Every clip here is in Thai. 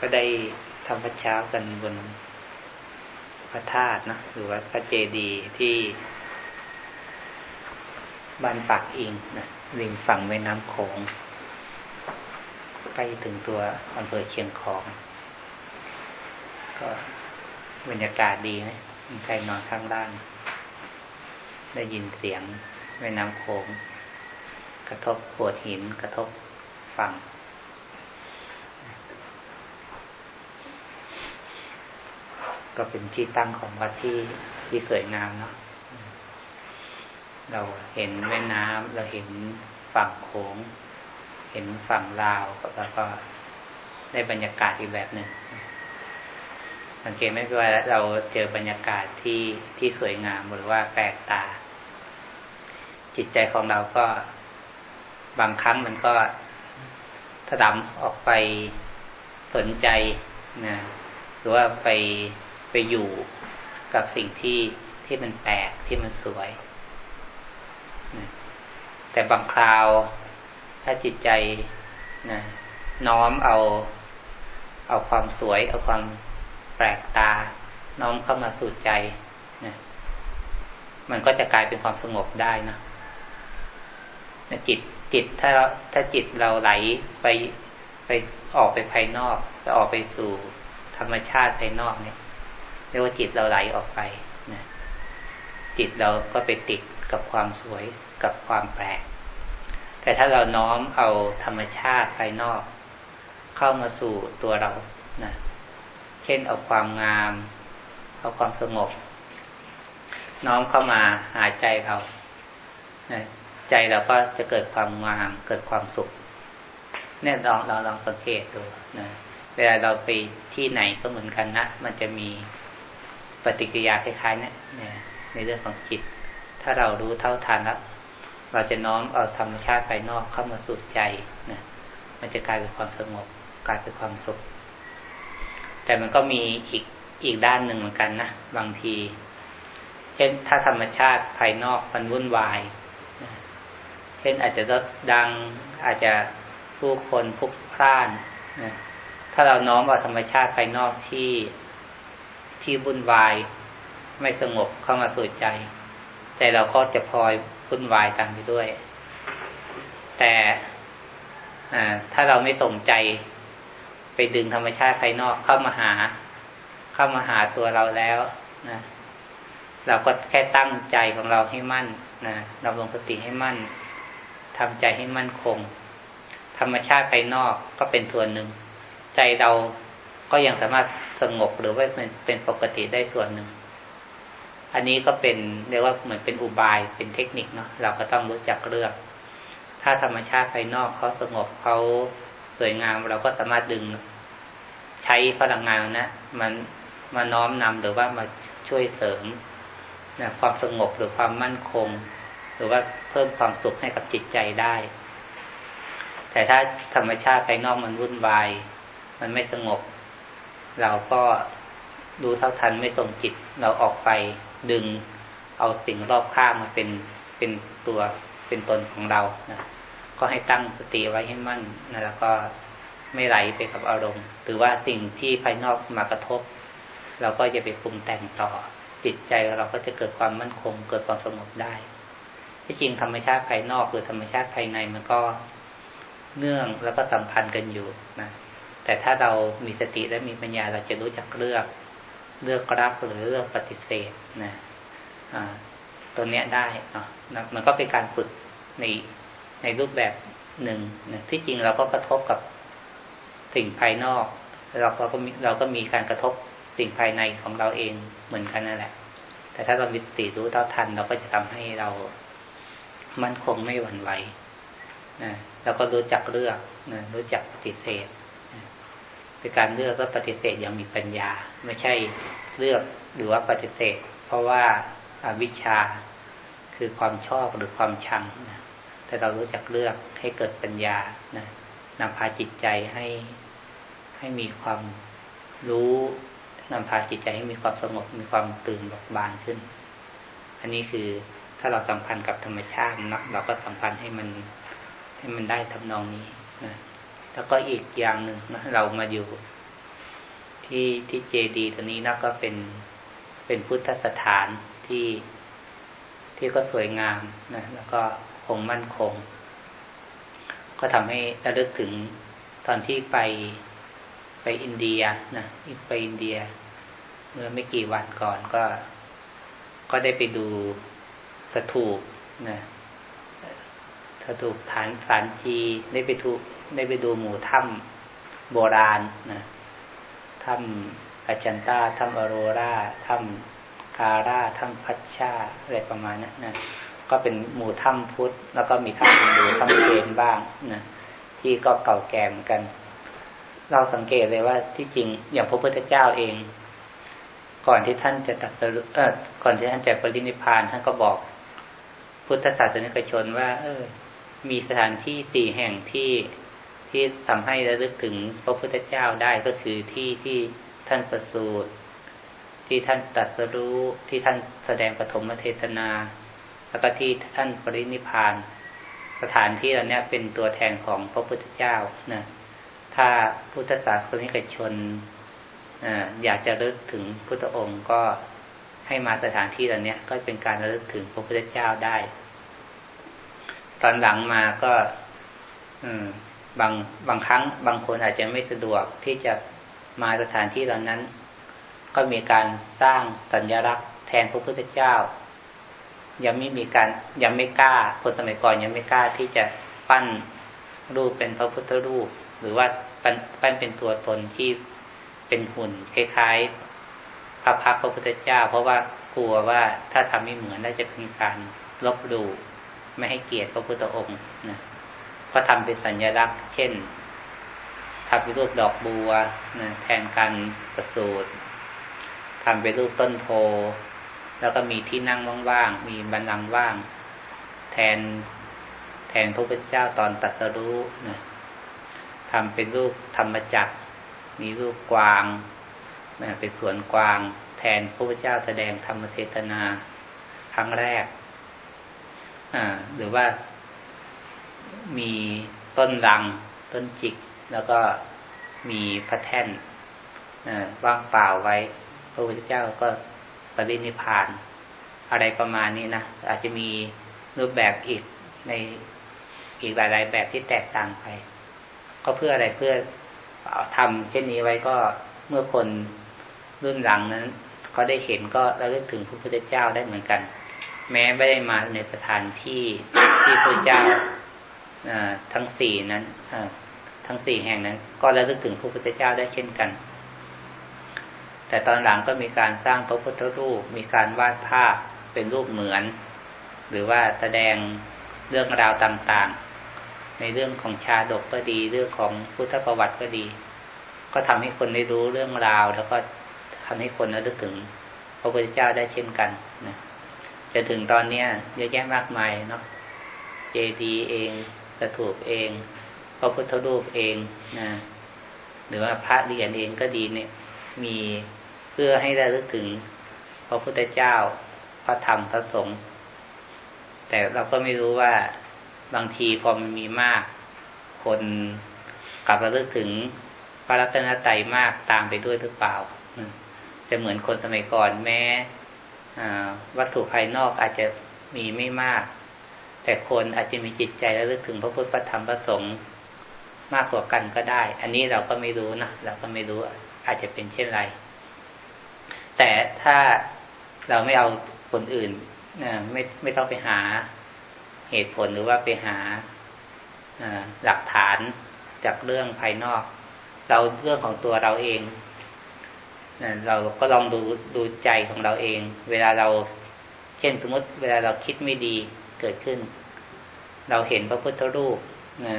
ก็ได้ทำพระเช้ากันบนพระธาตุนะหรือว่าพระเจดีย์ที่บ้านปากอิงนะริมฝั่งแม่น้ำโขงใกล้ถึงตัวอำเภอเชียงของ ก็บรรยากาศดีนะมีใครนอนข้างล่าง ได้ยินเสียงแม่น้ำโขงกระทบโขดหินกระทบฝั่ง ก็เป็นที่ตั้งของวัดที่ที่สวยงามเนาะเราเห็นแม่น้ำเราเห็นฝั่งโขง เห็นฝั่งลาวแล้วก็ได้บรรยากาศอีกแบบหนึ่งสังเกตไหมว่าเราเจอบรรยากาศที่ที่สวยงามหรือว่าแปลกตา จิตใจของเราก็บางครั้งมันก็ถดำออกไปสนใจนะหรือว่าไป ไปอยู่กับสิ่งที่ที่มันแปลกที่มันสวย แต่บางคราวถ้าจิตใจนะน้อมเอา เอาความสวย เอาความแปลกตา น้อมเข้ามาสู่ใจนะมันก็จะกลายเป็นความสงบได้นะจิตจิตถ้าถ้าจิตเราไหลไปไปออกไปภายนอกไปออกไปสู่ธรรมชาติภายนอกเนี่ย เรียกว่าจิตเราไหลออกไปนะจิตเราก็ไปติดกับความสวยกับความแปลก แต่ถ้าเราน้อมเอาธรรมชาติภายนอก เข้ามาสู่ตัวเรานะเช่นเอาความงาม เอาความสงบ น้อมเข้ามาหาใจเรานะใจเราก็จะเกิดความงาม เกิดความสุขเนี่ยลองเราลองสังเกตดูนะเวลาเราไปที่ไหนก็เหมือนกันนะ มันจะมี ปฏิกิริยาคล้ายๆเนี่ยในเรื่องของจิต ถ้าเรารู้เท่าทันแล้วเราจะน้อมเอาธรรมชาติภายนอกเข้ามาสู่ใจนะมันจะกลายเป็นความสงบกลายเป็นความสุข แต่มันก็มีอีกอีกด้านหนึ่งเหมือนกันนะบางที เช่นถ้าธรรมชาติภายนอกมันวุ่นวายเช่นอาจจะรถดังอาจจะผู้คนพลุกพล่านนะถ้าเราน้อมเอาธรรมชาติภายนอกที่ ที่วุ่นวายไม่สงบเข้ามาสู่ใจใจเราก็จะพลอยวุ่นวายตามไปด้วย แต่ถ้าเราไม่ส่งใจไปดึงธรรมชาติภายนอกเข้ามาหา เข้ามาหาตัวเราแล้วนะเราก็แค่ตั้งใจของเราให้มั่นนะเรงสติให้มั่นทำใจให้มั่นคง ธรรมชาติภายนอกก็เป็นส่วนหนึ่ง ใจเราก็ยังสามารถ สงบหรือว่าเป็นเป็นปกติได้ส่วนหนึ่ง อันนี้ก็เป็นเรียกว่าเหมือนเป็นอุบายเป็นเทคนิคเนาะเราก็ต้องรู้จักเลือก ถ้าธรรมชาติภายนอกเขาสงบเขาสวยงามเราก็สามารถดึง ใช้พลังงานนะมันมาน้อมนำหรือว่ามาช่วยเสริมนะความสงบหรือความมั่นคง หรือว่าเพิ่มความสุขให้กับจิตใจได้ แต่ถ้าธรรมชาติภายนอกมันวุ่นวาย มันไม่สงบ เราก็ดูเท่าทันไม่ตรงจิต เราออกไปดึงเอาสิ่งรอบข้างมาเป็นเป็นตัวเป็นตนของเรานะก็ให้ตั้งสติไว้ให้มั่นนะแล้วก็ไม่ไหลไปกับอารมณ์หรือว่าสิ่งที่ภายนอกมากระทบ เราก็จะไปปรุงแต่งต่อ จิตใจเราก็จะเกิดความมั่นคง เกิดความสงบได้ที่จริงธรรมชาติภายนอกหรือธรรมชาติภายในมันก็เนื่องแล้วก็สัมพันธ์กันอยู่นะ แต่ถ้าเรามีสติและมีปัญญาเราจะรู้จักเลือกเลือกรับหรือเลือกปฏิเสธนะอ่าตัวเนี้ยได้เนาะมันก็เป็นการฝึกในในรูปแบบหนึ่งนะที่จริงเราก็กระทบกับสิ่งภายนอกเราก็มีเราก็มีการกระทบสิ่งภายในของเราเองเหมือนกันนั่นแหละ แต่ถ้าเรามีสติรู้เท่าทัน เราก็จะทำให้เรามั่นคงไม่หวั่นไหวนะเราก็รู้จักเลือกนะรู้จักปฏิเสธ เป็นการเลือกก็ปฏิเสธอย่างมีปัญญา ไม่ใช่เลือกหรือว่าปฏิเสธ เพราะว่าอาวิชชาคือความชอบหรือความชังนะแต่เรารู้จักเลือกให้เกิดปัญญานะนำพาจิตใจให้ให้มีความรู้นำพาจิตใจให้มีความสงบมีความตื่นบกบานขึ้น อันนี้คือถ้าเราสัมพันธ์กับธรรมชาตินะเราก็สัมพันธ์ให้มันให้มันได้ทำนองนี้นะ แล้วก็อีกอย่างหนึ่งนะเรามาอยู่ที่ที่เจดีตัวนี้นะก็เป็นเป็นพุทธสถานที่ที่ก็สวยงามนะแล้วก็คงมั่นคง ก็ทำให้ระลึกถึงตอนที่ไปไปอินเดียนะไปอินเดีย เมื่อไม่กี่วันก่อนก็ ก็ได้ไปดูสถูปนะ สถูปฐานสารจีได้ไปทุได้ไปดูหมู่ถ้ำโบราณนะถ้ำอาจันตาถ้ำอโรราถ้ำคาราถ้ำพัชชาอะไรประมาณนั้นนะก็เป็นหมู่ถ้ำพุทธ แล้วก็มีถ้ำฮินดูถ้ำเพนบ้างนะที่ก็เก่าแก่เหมือนกัน เราสังเกตเลยว่าที่จริงอย่างพระพุทธเจ้าเอง ก่อนที่ท่านจะตัดสรุเออก่อนที่ท่านจะปรินิพานท่านก็บอกพุทธศาสนิกชนว่า เออ มีสถานที่สี่แห่งที่ที่ทำให้ระลึกถึงพระพุทธเจ้าได้ก็คือที่ที่ท่านประสูติที่ท่านตัดสรู้ที่ท่านแสดงปฐมเทศนา แล้วก็ที่ท่านปรินิพาน สถานที่เหล่านี้เป็นตัวแทนของพระพุทธเจ้านะถ้าพุทธศาสนิกชนอยากจะระลึกถึงพุทธองค์ก็ให้มาสถานที่เหล่านี้ก็เป็นการระลึกถึงพระพุทธเจ้าได้ ตอนหลังมาก็ อืม บางบางครั้ง บางคนอาจจะไม่สะดวกที่จะมาสถานที่เหล่านั้น ก็มีการสร้างสัญลักษณ์แทนพระพุทธเจ้า ยังไม่มีการยังไม่กล้าคนสมัยก่อนยังไม่กล้าที่จะปั้นรูปเป็นพระพุทธรูป หรือว่าปั้นปั้นเป็นตัวตนที่เป็นหุ่นคล้ายๆพระพักพระพุทธเจ้า เพราะว่ากลัวว่าถ้าทำไม่เหมือนน่าจะเป็นการลบหลู่ ไม่ให้เกียรติพระพุทธองค์นะก็ทำเป็นสัญลักษณ์ เช่นทำเป็นรูปดอกบัวนะแทนการประสูตรทำเป็นรูปต้นโพ แล้วก็มีที่นั่งว่างๆมีบันลังว่าง แทนแทนพระพุทธเจ้าตอนตัดสรู้นะทำเป็นรูปธรรมจักร มีรูปกวางนะเป็นสวนกวาง แทนพระพุทธเจ้าแสดงธรรมเทศนาครั้งแรก หรือว่ามีต้นรัง ต้นจิก แล้วก็มีพระแท่นว่างเปล่าไว้ พระพุทธเจ้าก็ปรินิพาน อะไรประมาณนี้นะ อาจจะมีรูปแบบอีกในอีกหลาย ๆ แบบที่แตกต่างไป ก็เพื่ออะไรเพื่อทำเช่นนี้ไว้ก็เมื่อคนรุ่นหลังนั้นเขาได้เห็นก็ระลึกถึงพระพุทธเจ้าได้เหมือนกัน แม้ไม่ได้มาในสถานที่ที่พระเจ้าทั้งสี่นั้นทั้งสี่แห่งนั้น ก็ระลึกถึงพระพุทธเจ้าได้เช่นกัน แต่ตอนหลังก็มีการสร้างพระพุทธรูป มีการวาดภาพเป็นรูปเหมือน หรือว่าแสดงเรื่องราวต่างๆ ในเรื่องของชาดกก็ดี เรื่องของพุทธประวัติก็ดี ก็ทำให้คนได้รู้เรื่องราว แล้วก็ทำให้คนระลึกถึงพระพุทธเจ้าได้เช่นกันนะ จะถึงตอนเนี้ยเยอะแยะมากมายเนาะเจดีเองสถูปเองพระพุทธรูปเองนะหรือว่าพระเรียนเองก็ดีเนี่ย มีเพื่อให้ได้รู้ถึงพระพุทธเจ้า พระธรรมพระสงฆ์แต่เราก็ไม่รู้ว่าบางทีพอมันมีมาก คนกลับระลึกถึงพระรัตนตรัยมากตามไปด้วยหรือเปล่าจะเหมือนคนสมัยก่อนแม้ วัตถุภายนอกอาจจะมีไม่มาก แต่คนอาจจะมีจิตใจแล้วลึกถึงพระพุทธธรรมพระสงฆ์มากกว่ากันก็ได้ อันนี้เราก็ไม่รู้นะเราก็ไม่รู้อาจจะเป็นเช่นไร แต่ถ้าเราไม่เอาคนอื่นไม่ไม่ต้องไปหาเหตุผลหรือว่าไปหาหลักฐานจากเรื่องภายนอก เราเรื่องของตัวเราเอง เราก็ลองดูดูใจของเราเอง เวลาเราเช่นสมมติ เวลาเราคิดไม่ดีเกิดขึ้น เราเห็นพระพุทธรูปนะ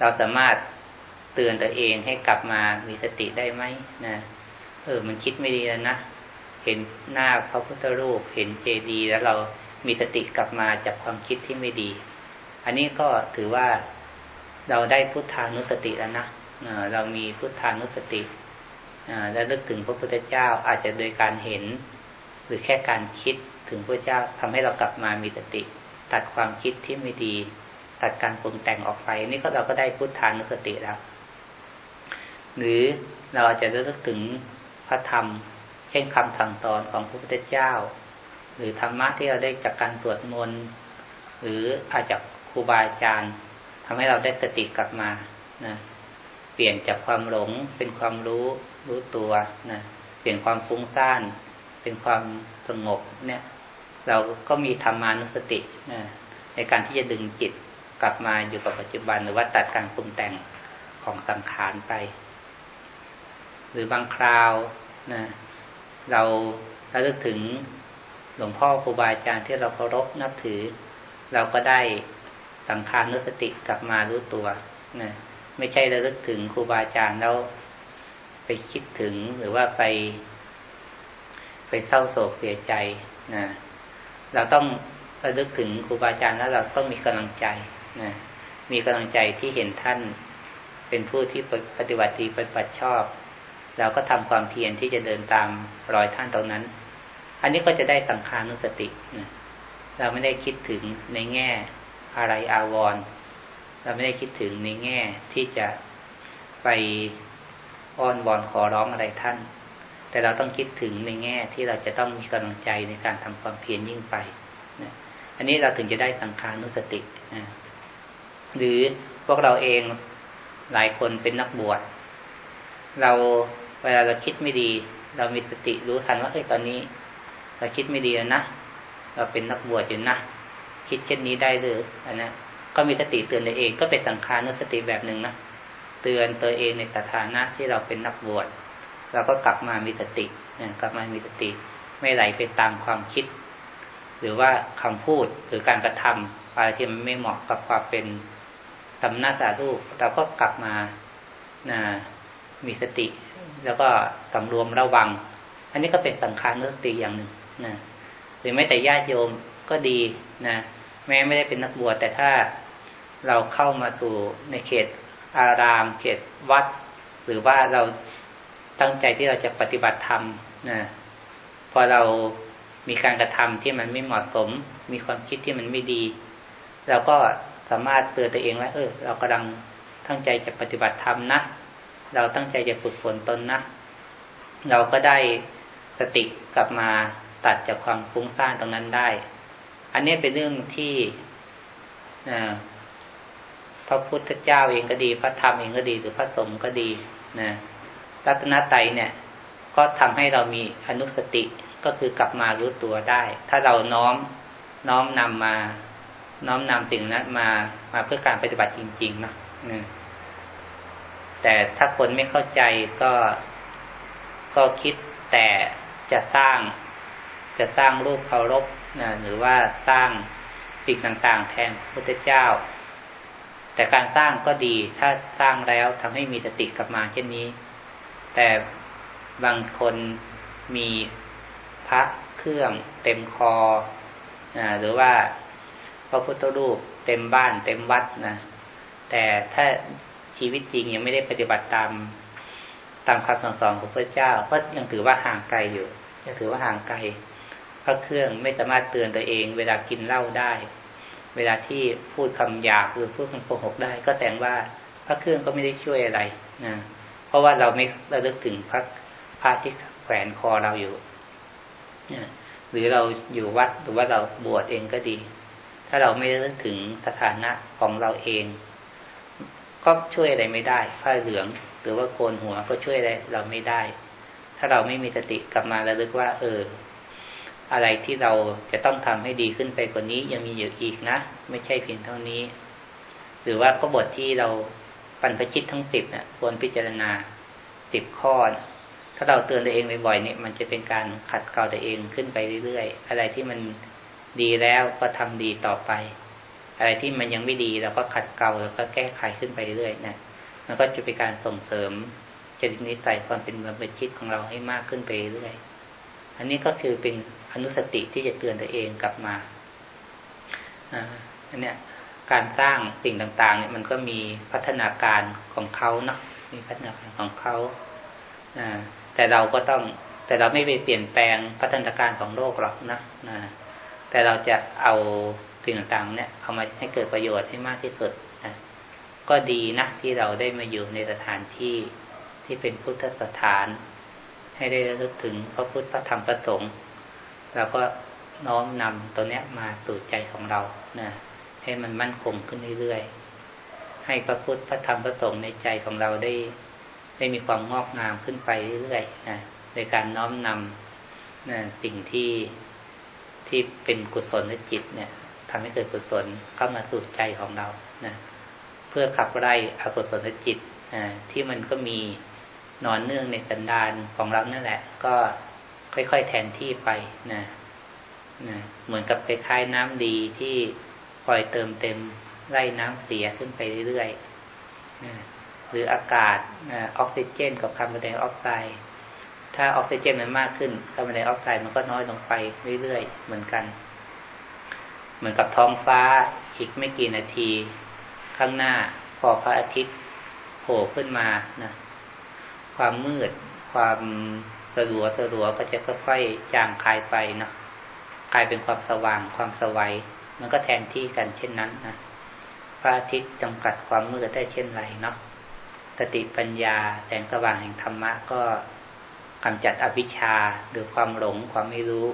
เราสามารถเตือนตัวเองให้กลับมามีสติได้ไหมนะเออ มันคิดไม่ดีแล้วนะเห็นหน้าพระพุทธรูป เห็นเจดีย์แล้วเรามีสติกลับมาจากความคิดที่ไม่ดี อันนี้ก็ถือว่าเราได้พุทธานุสติแล้วนะเรามีพุทธานุสติ และลึกถึงพระพุทธเจ้าอาจจะโดยการเห็น หรือแค่การคิดถึงพระเจ้าทำให้เรากลับมามีสติ ตัดความคิดที่ไม่ดี ตัดการปรุงแต่งออกไป นี่ก็เราก็ได้พุทธานุสติแล้ว หรือเราจะระลึกถึงพระธรรม เช่นคำสั่งสอนของพระพุทธเจ้า หรือธรรมะที่เราได้จากการสวดมนต์หรืออาจจากครูบาอาจารย์ทำให้เราได้สติกลับมานะ เปลี่ยนจากความหลงเป็นความรู้รู้ตัวนะเปลี่ยนความฟุ้งซ่านเป็นความสงบเนี่ย เราก็มีธรรมานุสตินะในการที่จะดึงจิตกลับมาอยู่กับปัจจุบันหรือว่าตัดการปรุงแต่งของสังขารไป หรือบางคราวนะเราระลึกถึงหลวงพ่อครูบาอาจารย์ที่เราเคารพนับถือ เราก็ได้สังขารนุสติกลับมารู้ตัวนะ ไม่ใช่ระลึกถึงครูบาอาจารย์แล้วไปคิดถึงหรือว่าไป ไปเศร้าโศกเสียใจนะเราต้องระลึกถึงครูบาอาจารย์แล้วเราต้องมีกำลังใจนะมีกำลังใจที่เห็นท่านเป็นผู้ที่ปฏิบัติดีปฏิบัติชอบเราก็ทำความเพียรที่จะเดินตามรอยท่านตรงนั้น อันนี้ก็จะได้สังขานุสตินะเราไม่ได้คิดถึงในแง่อะไรอาวร เราไม่ได้คิดถึงในแง่ที่จะไปอ้อนวอนขอร้องอะไรท่าน แต่เราต้องคิดถึงในแง่ที่เราจะต้องมีกำลังใจในการทำความเพียรยิ่งไปนะอันนี้เราถึงจะได้สังขานุสตินะหรือพวกเราเองหลายคนเป็นนักบวช เราเวลาเราคิดไม่ดี เรามีสติรู้ทันว่าเอ้ยตอนนี้ เราคิดไม่ดีนะ เราเป็นนักบวชอยู่นะ คิดเช่นนี้ได้หรืออันนะ ก็มีสติเตือนตัวเองก็เป็นสังขานุสติแบบหนึ่งนะเตือนตัวเองในสถานะที่เราเป็นนักบวชเราก็กลับมามีสติกลับมามีสติ ไม่ไหลไปตามความคิด หรือว่าคำพูดหรือการกระทำอะไรที่มันไม่เหมาะกับความเป็นทำหน้าตารูปเราก็กลับมานะมีสติ แล้วก็สำรวมระวัง อันนี้ก็เป็นสังขารนุสติอย่างหนึ่งนะหรือแม้แต่ญาติโยมก็ดีนะ แม้ไม่ได้เป็นนักบวชแต่ถ้าเราเข้ามาสู่ในเขตอาราม เขตวัด หรือว่าเราตั้งใจที่เราจะปฏิบัติธรรมนะพอเรามีการกระทำที่มันไม่เหมาะสม มีความคิดที่มันไม่ดี เราก็สามารถเตือนตัวเองว่าเออ เรากำลังตั้งใจจะปฏิบัติธรรมนะ เราตั้งใจจะฝึกฝนตนนะ เราก็ได้สติกลับมาตัดจากความฟุ้งซ่านตรงนั้นได้ อันนี้เป็นเรื่องที่พระพุทธเจ้าเองก็ดี พระธรรมเองก็ดี หรือพระสงฆ์ก็ดีนะรัตนตรเนี่ย ก็ทำให้เรามีอนุสติก็คือกลับมารู้ตัวได้ ถ้าเราน้อมน้อมนำมา น้อมนำสิ่งนั้นมามาเพื่อการปฏิบัติจริงๆนะแต่ถ้าคนไม่เข้าใจก็ก็คิดแต่จะสร้าง จะสร้างรูปเคารพนะหรือว่าสร้างสิ่งต่างๆ แทนพระพุทธเจ้า แต่การสร้างก็ดีถ้าสร้างแล้วทำให้มีสติกลับมาเช่นนี้ แต่บางคนมีพระเครื่องเต็มคอนะหรือว่าพระพุทธรูปเต็มบ้านเต็มวัดนะแต่ถ้าชีวิตจริงยังไม่ได้ปฏิบัติตามตามคำสั่งสอนของพระเจ้าก็ยังถือว่าห่างไกลอยู่ยังถือว่าห่างไกล พระเครื่องไม่สามารถเตือนตัวเอง เวลากินเหล้าได้ เวลาที่พูดคำหยาบหรือพูดคำโกหกได้ ก็แสดงว่าพระเครื่องก็ไม่ได้ช่วยอะไรนะเพราะว่าเราไม่ระลึกถึงพระพระที่แขวนคอเราอยู่หรือเราอยู่วัดหรือว่าเราบวชเองก็ดี ถ้าเราไม่นึกถึงสถานะของเราเอง ก็ช่วยอะไรไม่ได้ผ้าเหลือง หรือว่าโกนหัวก็ช่วยอะไรเราไม่ได้ ถ้าเราไม่มีสติกลับมาแล้วลึกว่า เออ อะไรที่เราจะต้องทำให้ดีขึ้นไปกว่านี้ยังมีอยู่อีกนะ ไม่ใช่เพียงเท่านี้ หรือว่าก็บทที่เราปันพชิตทั้งสิบเนี่ยควรพิจารณาสิบข้อ ถ้าเราเตือนตัวเองบ่อยๆเนี่ยมันจะเป็นการขัดเกลาตัวเองขึ้นไปเรื่อยๆ อะไรที่มันดีแล้วก็ทำดีต่อไป อะไรที่มันยังไม่ดีเราก็ขัดเกลาแล้วก็แก้ไขขึ้นไปเรื่อยๆนะมันก็จะเป็นการส่งเสริมจริตนิสัยความเป็นมือเป็นชิดของเราให้มากขึ้นไปเรื่อย อันนี้ก็คือเป็นอนุสติที่จะเตือนตัวเองกลับมาอันเนี้ยการสร้างสิ่งต่างๆ เนี่ยมันก็มีพัฒนาการของเขาเนาะมีพัฒนาการของเขาแต่เราก็ต้องแต่เราไม่ไปเปลี่ยนแปลงพัฒนาการของโลกหรอกนะนะแต่เราจะเอาสิ่งต่างๆ เนี่ยเอามาให้เกิดประโยชน์ให้มากที่สุดนะก็ดีนะที่เราได้มาอยู่ในสถานที่ที่เป็นพุทธสถาน ให้ได้ระลึกถึงพระพุทธพระธรรมพระสงฆ์แล้วก็น้อมนำตัวเนี้ยมาสู่ใจของเรานะให้มันมั่นคงขึ้นเรื่อยๆ ให้พระพุทธพระธรรมพระสงฆ์ในใจของเราได้ ได้มีความงอกงามขึ้นไปเรื่อยๆนะในการน้อมนำนะสิ่งที่ที่เป็นกุศลจิตเนี่ยทำให้เกิดกุศลเข้ามาสู่ใจของเรานะเพื่อขับไล่อกุศลจิตที่มันก็มี นอนเนื่องในสันดานของเรานั่นแหละ ก็ค่อยๆแทนที่ไปนะนะเหมือนกับคล้ายๆน้ำดีที่คอยเติมเต็มไล่น้ำเสียขึ้นไปเรื่อยๆนะหรืออากาศนะออกซิเจนกับคาร์บอนไดออกไซด์ถ้าออกซิเจนมันมากขึ้นคาร์บอนไดออกไซด์มันก็น้อยลงไปเรื่อยๆเหมือนกัน เหมือนกับท้องฟ้าอีกไม่กี่นาที ข้างหน้าพอพระอาทิตย์โผล่ขึ้นมานะ ความมืด ความสลัวสลัวก็จะค่อยๆจางคลายไปเนาะกลายเป็นความสว่างความสวัย มันก็แทนที่กันเช่นนั้นนะพระอาทิตย์จำกัดความมืดได้เช่นไรเนาะสติปัญญาแสงสว่างแห่งธรรมะก็กำจัดอวิชชาหรือความหลงความไม่รู้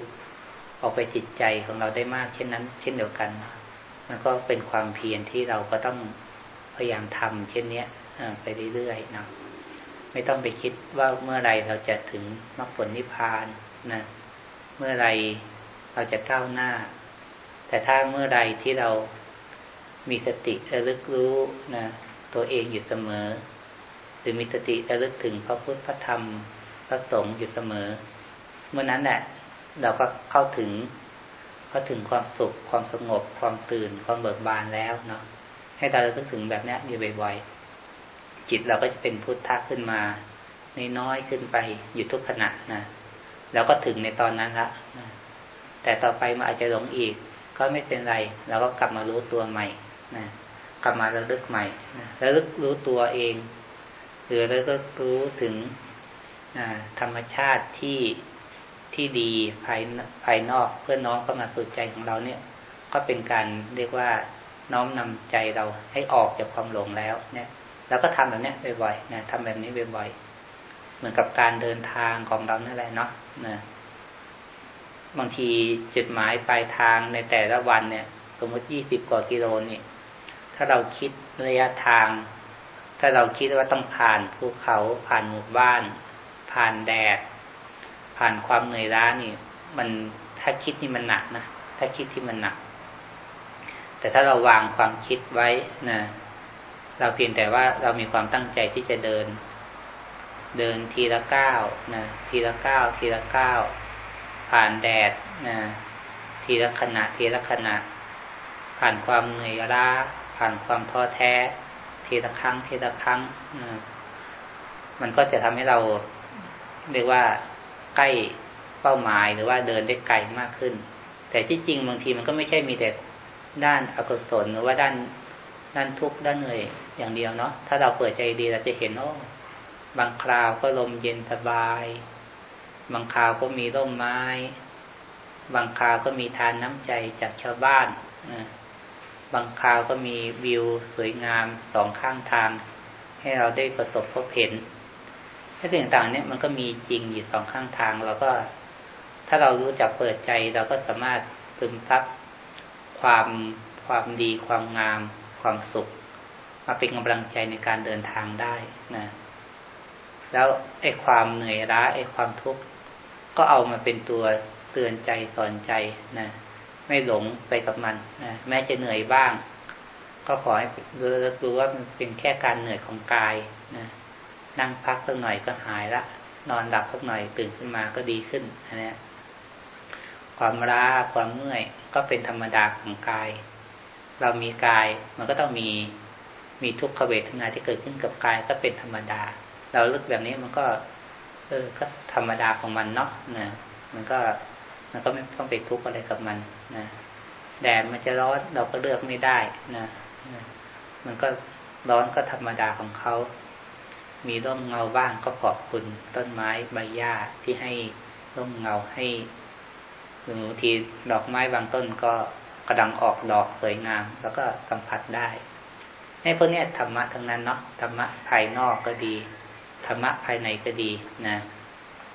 ออกไปจิตใจของเราได้มาก เช่นนั้น เช่นเดียวกันมันก็เป็นความเพียรที่เราก็ต้องพยายามทำเช่นเนี้ยไปเรื่อยๆนะ ไม่ต้องไปคิดว่าเมื่อไรเราจะถึงมรรคผลนิพพานนะเมื่อไรเราจะก้าวหน้า แต่ถ้าเมื่อใดที่เรามีสติระลึกรู้นะตัวเองอยู่เสมอ หรือมีสติระลึกถึงพระพุทธพระธรรมพระสงฆ์อยู่เสมอ เมื่อนั้นแหละเราก็เข้าถึงเข้าถึงความสุขความสงบความตื่นความเบิกบานแล้วเนาะให้เราระลึกถึงแบบนี้อยู่บ่อยๆ จิตเราก็จะเป็นพุทธะขึ้นมาน้อยๆขึ้นไปอยู่ทุกขณะนะแล้วก็ถึงในตอนนั้นละนะแต่ต่อไปมันอาจจะหลงอีก ก็ไม่เป็นไรเราก็กลับมารู้ตัวใหม่นะกลับมาระลึกใหม่นะระลึกรู้ตัวเอง หรือแล้วก็รู้ถึงธรรมชาติที่ที่ดีภายภายนอกเพื่อน้อมเข้ามาสู่ใจของเราเนี่ย ก็เป็นการเรียกว่าน้อมนำใจเราให้ออกจากความหลงแล้ว เนี่ย แล้วก็ทำแบบนี้บ่อยๆนะทำแบบนี้บ่อยๆเหมือนกับการเดินทางของเรานั่นแหละเนาะนะบางทีจุดหมายปลายทางในแต่ละวันเนี่ย สมมติยี่สิบกว่ากิโลนี่ ถ้าเราคิดระยะทาง ถ้าเราคิดว่าต้องผ่านภูเขาผ่านหมู่บ้าน ผ่านแดด ผ่านความเหนื่อยล้านี่ มันถ้าคิดนี่มันหนักนะถ้าคิดที่มันหนัก แต่ถ้าเราวางความคิดไว้นะ เราเพียงแต่ว่าเรามีความตั้งใจที่จะเดิน เดินทีละก้าวนะทีละก้าวทีละก้าวผ่านแดดนะทีละขณะทีละขณะ ผ่านความเหนื่อยล้าผ่านความท้อแท้ ทีละครั้งทีละครั้งนะมันก็จะทำให้เราเรียกว่าใกล้เป้าหมายหรือว่าเดินได้ไกลมากขึ้น แต่ที่จริงบางทีมันก็ไม่ใช่มีแต่ด้านอกุศลหรือว่าด้าน ด้านทุกข์ด้านเหนื่อยอย่างเดียวเนาะถ้าเราเปิดใจดีเราจะเห็นโอ้บางคราวก็ลมเย็นสบาย บางคราวก็มีร่มไม้ บางคราวก็มีทานน้ำใจจากชาวบ้านบางคราวก็มีวิวสวยงามสองข้างทาง ให้เราได้ประสบพบเห็นถ้าสิ่งต่างๆเนี่ยมันก็มีจริงอยู่สองข้างทางเราก็ ถ้าเรารู้จักเปิดใจเราก็สามารถซึมซับความความดีความงาม ความสุข มาเป็นกำลังใจในการเดินทางได้นะแล้วไอ้ความเหนื่อยล้าไอ้ความทุกข์ก็เอามาเป็นตัวเตือนใจสอนใจนะไม่หลงไปกับมันนะแม้จะเหนื่อยบ้าง ก็ขอให้รู้ว่ามันเป็นแค่การเหนื่อยของกายนะนั่งพักสักหน่อยก็หายละ นอนหลับสักหน่อยตื่นขึ้นมาก็ดีขึ้นนนี้ความร้าความเมื่อยก็เป็นธรรมดาของกาย เรามีกาย มันก็ต้องมีมีทุกขเวทนาที่เกิดขึ้นกับกายก็เป็นธรรมดา เราลึกแบบนี้มันก็ เออก็ธรรมดาของมันเนาะนะมันก็มันก็ไม่ต้องไปทุกข์อะไรกับมันนะแดดมันจะร้อนเราก็เลือกไม่ได้นะมันก็ร้อนก็ธรรมดาของเขา มีร่มเงาบ้างก็ขอบคุณต้นไม้ใบหญ้าที่ให้ร่มเงาให้หรือบางทีดอกไม้บางต้นก็ กระดังออกดอกสวยงาม แล้วก็สัมผัสได้ให้พวกนี้ธรรมะทั้งนั้นเนาะธรรมะภายนอกก็ดี ธรรมะภายในก็ดีนะ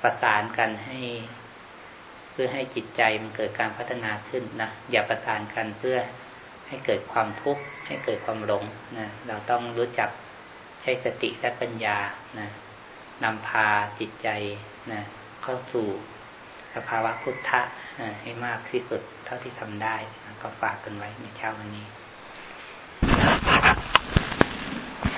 ประสานกันให้เพื่อให้จิตใจมันเกิดการพัฒนาขึ้นนะอย่าประสานกันเพื่อให้เกิดความทุกข์ให้เกิดความหลงนะเราต้องรู้จักใช้สติและปัญญานะนำพาจิตใจนะเข้าสู่ สภาวะพุทธะให้มากที่สุดเท่าที่ทำได้ ก็ฝากกันไว้ในเช้าวันนี้